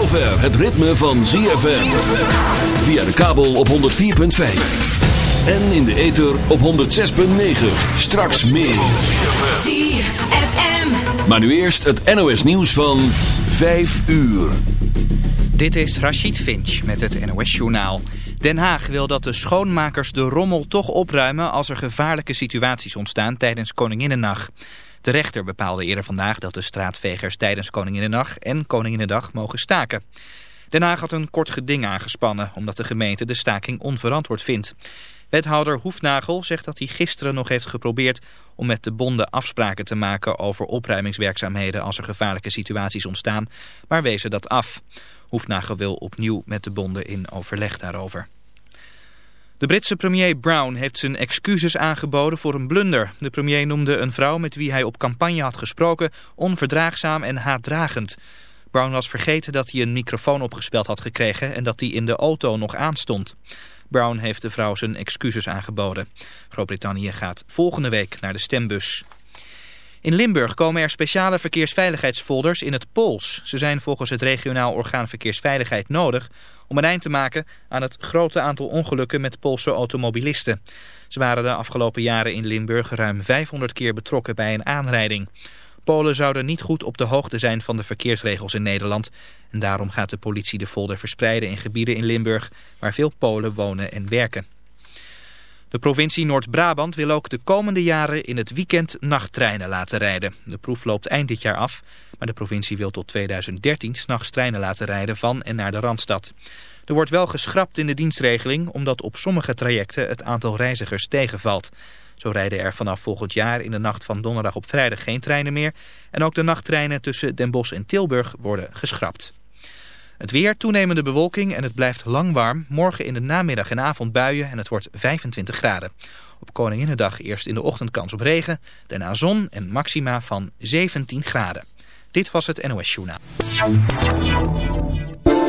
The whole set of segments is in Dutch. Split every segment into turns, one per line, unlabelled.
zover het ritme van ZFM. Via de kabel op 104.5. En in de ether op 106.9. Straks meer.
ZFM.
Maar nu eerst het NOS nieuws van 5 uur.
Dit is Rachid Finch met het NOS Journaal. Den Haag wil dat de schoonmakers de rommel toch opruimen als er gevaarlijke situaties ontstaan tijdens Koninginnennacht. De rechter bepaalde eerder vandaag dat de straatvegers tijdens Koninginnennacht en Koninginnedag mogen staken. Den Haag had een kort geding aangespannen omdat de gemeente de staking onverantwoord vindt. Wethouder Hoefnagel zegt dat hij gisteren nog heeft geprobeerd om met de bonden afspraken te maken over opruimingswerkzaamheden als er gevaarlijke situaties ontstaan, maar wezen dat af. Hoefnagel wil opnieuw met de bonden in overleg daarover. De Britse premier Brown heeft zijn excuses aangeboden voor een blunder. De premier noemde een vrouw met wie hij op campagne had gesproken onverdraagzaam en haatdragend. Brown was vergeten dat hij een microfoon opgespeld had gekregen en dat die in de auto nog aanstond. Brown heeft de vrouw zijn excuses aangeboden. Groot-Brittannië gaat volgende week naar de stembus. In Limburg komen er speciale verkeersveiligheidsfolders in het Pools. Ze zijn volgens het regionaal orgaan Verkeersveiligheid nodig om een eind te maken aan het grote aantal ongelukken met Poolse automobilisten. Ze waren de afgelopen jaren in Limburg ruim 500 keer betrokken bij een aanrijding. Polen zouden niet goed op de hoogte zijn van de verkeersregels in Nederland. En daarom gaat de politie de folder verspreiden in gebieden in Limburg waar veel Polen wonen en werken. De provincie Noord-Brabant wil ook de komende jaren in het weekend nachttreinen laten rijden. De proef loopt eind dit jaar af, maar de provincie wil tot 2013 s'nachts treinen laten rijden van en naar de Randstad. Er wordt wel geschrapt in de dienstregeling omdat op sommige trajecten het aantal reizigers tegenvalt. Zo rijden er vanaf volgend jaar in de nacht van donderdag op vrijdag geen treinen meer. En ook de nachttreinen tussen Den Bosch en Tilburg worden geschrapt. Het weer, toenemende bewolking en het blijft lang warm. Morgen in de namiddag en avond buien en het wordt 25 graden. Op Koninginnedag eerst in de ochtend kans op regen. Daarna zon en maxima van 17 graden. Dit was het NOS Journaal.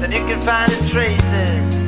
than you
can find
in traces.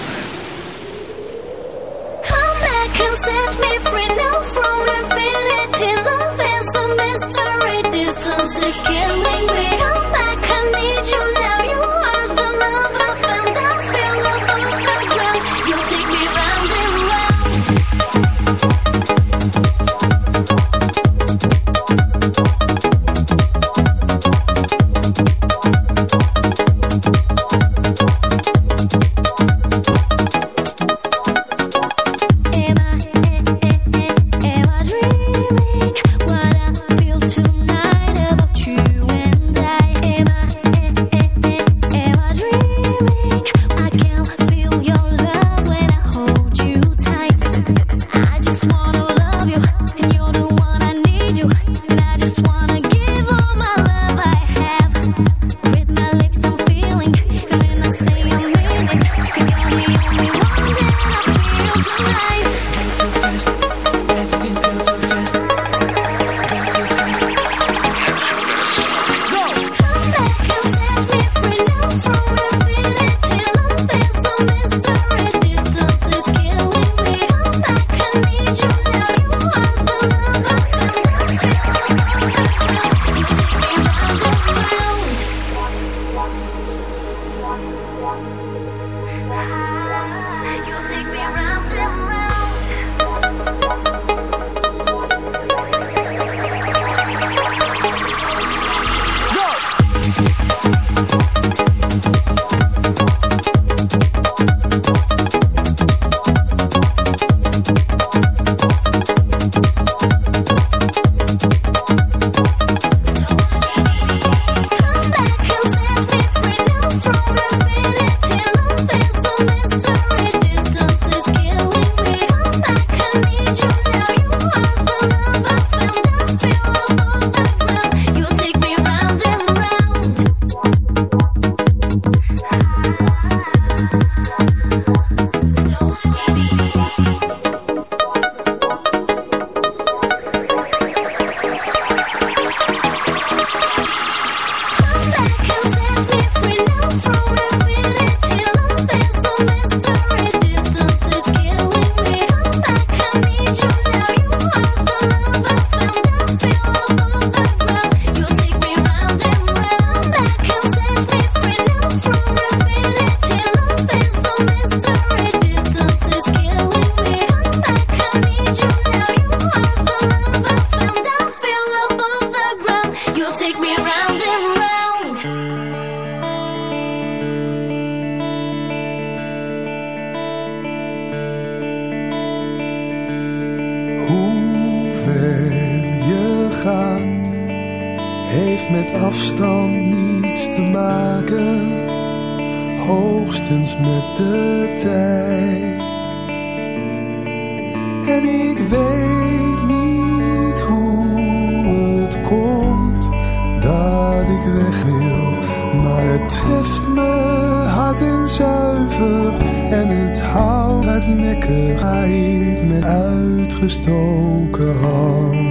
Het treft me hard en zuiver en het houdt het nekker uit met uitgestoken hand.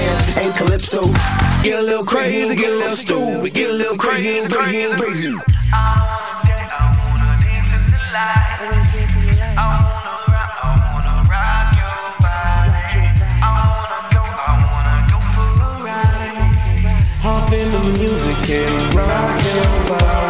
dance and calypso.
Get a little crazy, get a little stupid, get a little crazy, crazy, crazy. I wanna dance, I wanna dance in the light. I wanna Hop in the music and rock
your body